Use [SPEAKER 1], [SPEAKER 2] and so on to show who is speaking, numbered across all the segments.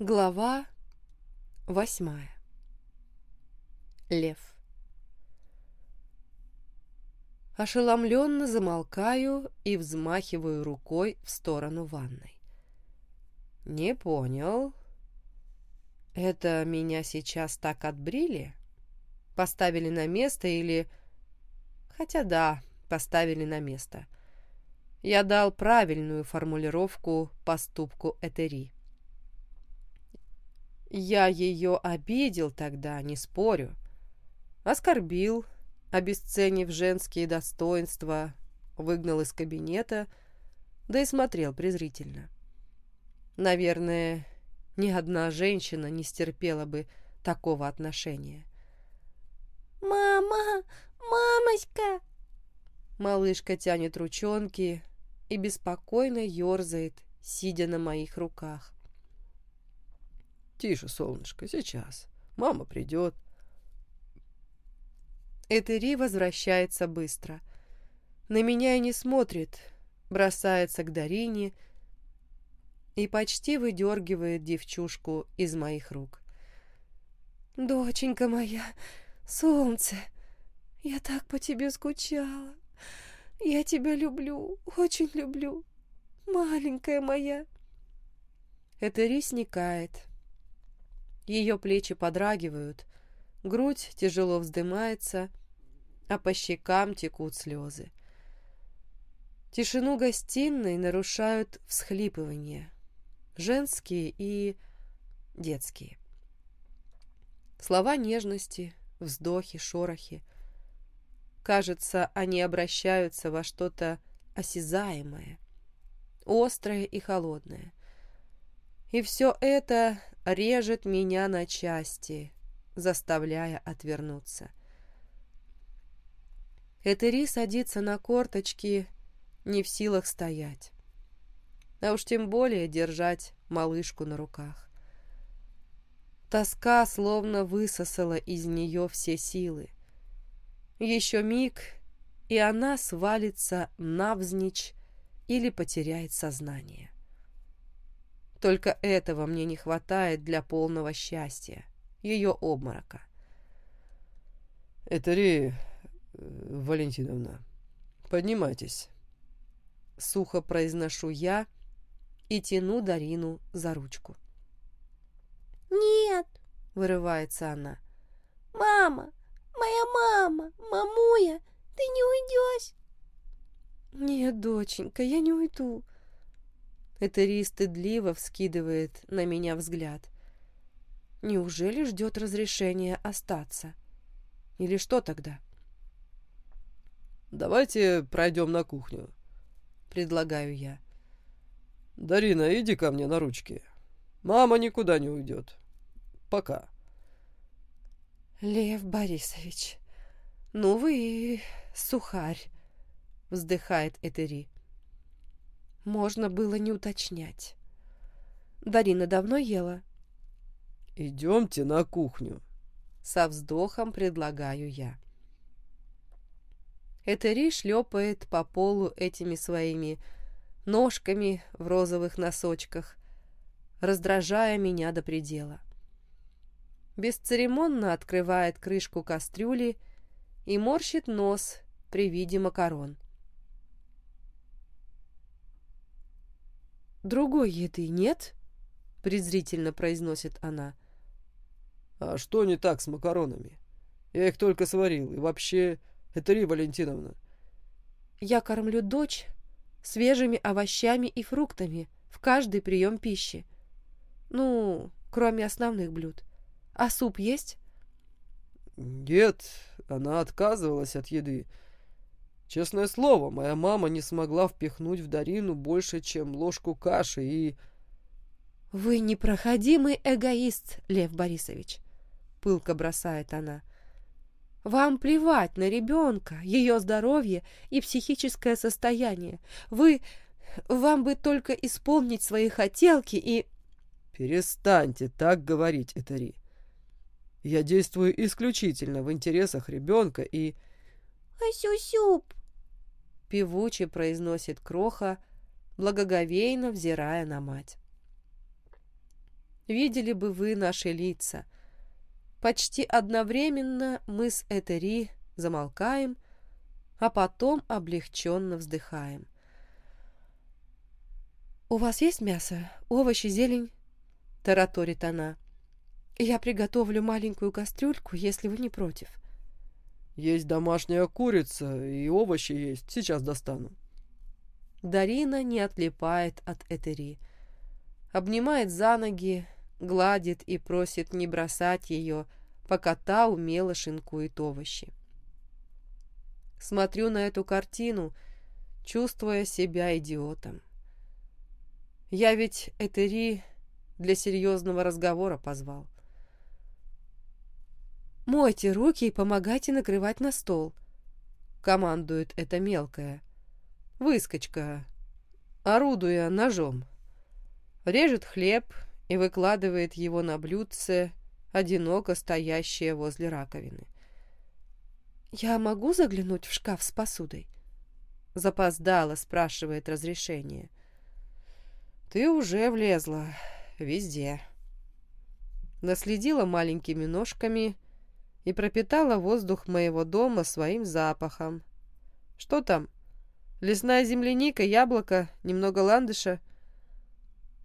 [SPEAKER 1] Глава восьмая. Лев. Ошеломленно замолкаю и взмахиваю рукой в сторону ванной. Не понял. Это меня сейчас так отбрили? Поставили на место или... Хотя да, поставили на место. Я дал правильную формулировку поступку Этери. Я ее обидел тогда, не спорю. Оскорбил, обесценив женские достоинства, выгнал из кабинета, да и смотрел презрительно. Наверное, ни одна женщина не стерпела бы такого отношения.
[SPEAKER 2] «Мама! Мамочка!»
[SPEAKER 1] Малышка тянет ручонки и беспокойно ерзает, сидя на моих руках.
[SPEAKER 3] Тише, солнышко, сейчас. Мама придет.
[SPEAKER 1] Этери возвращается быстро. На меня и не смотрит, бросается к Дарине и почти выдергивает девчушку из моих рук. «Доченька моя, солнце, я так по тебе скучала. Я тебя люблю, очень люблю, маленькая моя». Этери сникает, ее плечи подрагивают, грудь тяжело вздымается, а по щекам текут слезы. Тишину гостиной нарушают всхлипывания, женские и детские. Слова нежности, вздохи, шорохи. Кажется, они обращаются во что-то осязаемое, острое и холодное. И все это режет меня на части, заставляя отвернуться. Этери садится на корточки, не в силах стоять. А уж тем более держать малышку на руках. Тоска словно высосала из нее все силы. Еще миг, и она свалится навзничь или потеряет сознание. Только этого мне не хватает для полного счастья, ее обморока.
[SPEAKER 3] «Этери Валентиновна, поднимайтесь», — сухо произношу я и тяну Дарину за ручку.
[SPEAKER 2] «Нет», —
[SPEAKER 1] вырывается она.
[SPEAKER 2] «Мама, моя мама, мамуя, ты не уйдешь?»
[SPEAKER 1] «Нет, доченька, я не уйду», Этери стыдливо вскидывает на меня взгляд. Неужели ждет разрешения остаться? Или что тогда?
[SPEAKER 3] «Давайте пройдем на кухню», — предлагаю я. «Дарина, иди ко мне на ручки. Мама никуда не уйдет. Пока».
[SPEAKER 1] «Лев Борисович, ну вы сухарь», — вздыхает Этери. Можно было не уточнять. Дарина давно ела?
[SPEAKER 3] Идемте на кухню.
[SPEAKER 1] Со вздохом предлагаю я. Этери шлепает по полу этими своими ножками в розовых носочках, раздражая меня до предела. Бесцеремонно открывает крышку кастрюли и морщит нос при виде макарон. «Другой еды нет?» — презрительно произносит она.
[SPEAKER 3] «А что не так с макаронами? Я их только сварил, и вообще, это Ри Валентиновна».
[SPEAKER 1] «Я кормлю дочь свежими овощами и фруктами в каждый прием пищи. Ну, кроме основных блюд. А суп есть?»
[SPEAKER 3] «Нет, она отказывалась от еды. Честное слово, моя мама не смогла впихнуть в Дарину больше, чем ложку каши и...
[SPEAKER 1] «Вы непроходимый эгоист, Лев Борисович», — пылко бросает она. «Вам плевать на ребенка, ее здоровье и психическое состояние. Вы... Вам бы только исполнить свои хотелки и...»
[SPEAKER 3] «Перестаньте так говорить, Этери. Я действую исключительно в интересах ребенка и...»
[SPEAKER 2] «А сюсюп,
[SPEAKER 1] певуче произносит Кроха, благоговейно взирая на мать. видели бы вы наши лица. Почти одновременно мы с Этери замолкаем, а потом облегченно вздыхаем. «У вас есть мясо, овощи, зелень?» — тараторит она. «Я приготовлю маленькую кастрюльку, если вы не против».
[SPEAKER 3] Есть домашняя курица и овощи есть. Сейчас достану.
[SPEAKER 1] Дарина не отлипает от Этери. Обнимает за ноги, гладит и просит не бросать ее, пока та умело шинкует овощи. Смотрю на эту картину, чувствуя себя идиотом. Я ведь Этери для серьезного разговора позвал. «Мойте руки и помогайте накрывать на стол», — командует эта мелкая. Выскочка, орудуя ножом. Режет хлеб и выкладывает его на блюдце, одиноко стоящее возле раковины. «Я могу заглянуть в шкаф с посудой?» Запоздала, спрашивает разрешение. «Ты уже влезла. Везде». Наследила маленькими ножками и пропитала воздух моего дома своим запахом. «Что там? Лесная земляника, яблоко, немного ландыша?»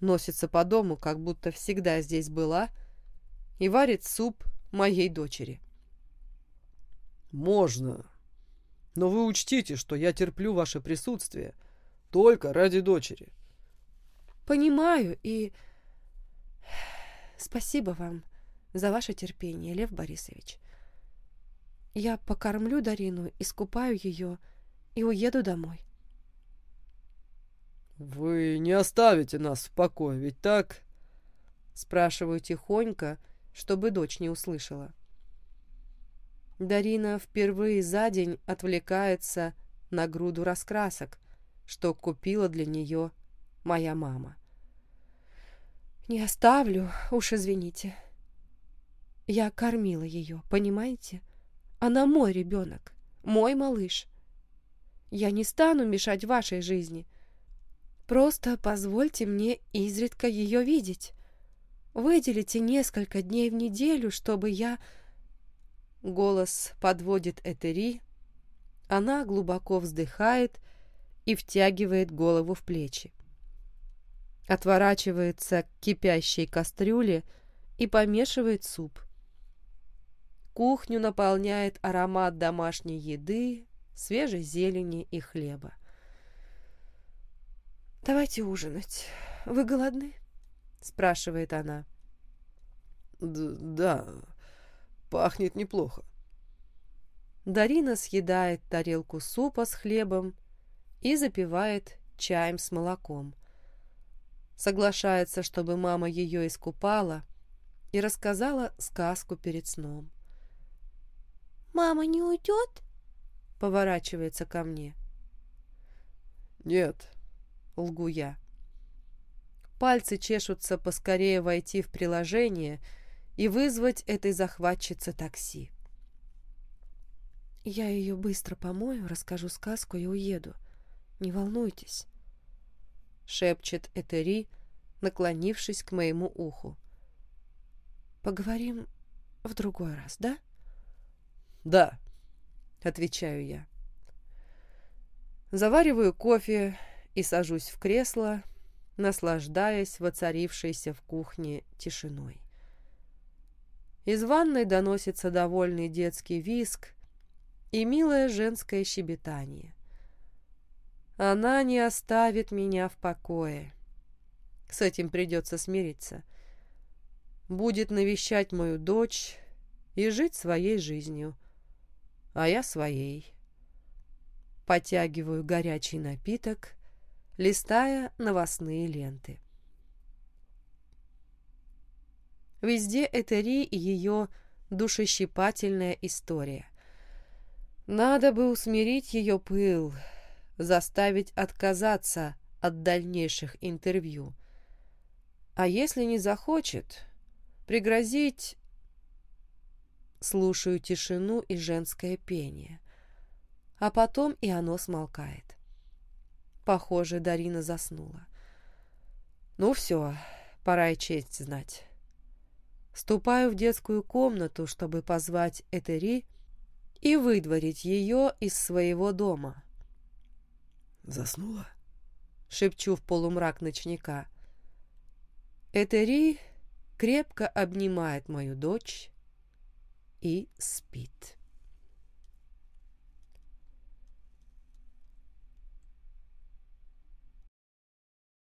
[SPEAKER 1] Носится по дому, как будто всегда здесь была, и варит суп моей дочери.
[SPEAKER 3] «Можно. Но вы учтите, что я терплю ваше присутствие только ради дочери».
[SPEAKER 1] «Понимаю, и спасибо вам за ваше терпение, Лев Борисович. Я покормлю Дарину, искупаю ее и уеду домой.
[SPEAKER 3] «Вы не оставите нас в покое, ведь так?»
[SPEAKER 1] Спрашиваю тихонько, чтобы дочь не услышала. Дарина впервые за день отвлекается на груду раскрасок, что купила для нее моя мама. «Не оставлю, уж извините. Я кормила ее, понимаете? Она мой ребенок, мой малыш. Я не стану мешать вашей жизни. Просто позвольте мне изредка ее видеть. Выделите несколько дней в неделю, чтобы я...» Голос подводит Этери. Она глубоко вздыхает и втягивает голову в плечи. Отворачивается к кипящей кастрюле и помешивает суп. Кухню наполняет аромат домашней еды, свежей зелени и хлеба. «Давайте ужинать. Вы голодны?» — спрашивает она.
[SPEAKER 3] «Да, пахнет неплохо».
[SPEAKER 1] Дарина съедает тарелку супа с хлебом и запивает чаем с молоком. Соглашается, чтобы мама ее искупала и рассказала сказку перед сном.
[SPEAKER 2] «Мама не уйдет?»
[SPEAKER 1] Поворачивается ко мне.
[SPEAKER 3] «Нет», —
[SPEAKER 1] лгу я. Пальцы чешутся поскорее войти в приложение и вызвать этой захватчице такси. Я ее быстро помою, расскажу сказку и уеду. Не волнуйтесь, — шепчет Этери, наклонившись к моему уху. Поговорим в другой раз, да?
[SPEAKER 3] — «Да», —
[SPEAKER 1] отвечаю я. Завариваю кофе и сажусь в кресло, наслаждаясь воцарившейся в кухне тишиной. Из ванной доносится довольный детский виск и милое женское щебетание. Она не оставит меня в покое. С этим придется смириться. Будет навещать мою дочь и жить своей жизнью а я своей. Потягиваю горячий напиток, листая новостные ленты. Везде Этери и ее душещипательная история. Надо бы усмирить ее пыл, заставить отказаться от дальнейших интервью. А если не захочет, пригрозить Слушаю тишину и женское пение. А потом и оно смолкает. Похоже, Дарина заснула. Ну все, пора и честь знать. Ступаю в детскую комнату, чтобы позвать Этери и выдворить ее из своего дома.
[SPEAKER 3] «Заснула?»
[SPEAKER 1] — шепчу в полумрак ночника. Этери крепко обнимает мою дочь и спит.